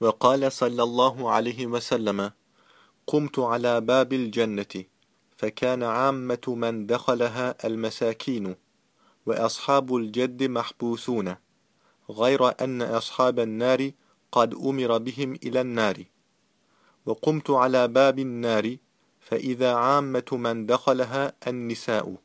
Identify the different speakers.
Speaker 1: وقال صلى الله عليه وسلم قمت على باب الجنة فكان عامة من دخلها المساكين وأصحاب الجد محبوسون غير أن أصحاب النار قد أمر بهم إلى النار. وقمت على باب النار فإذا عامة من دخلها النساء.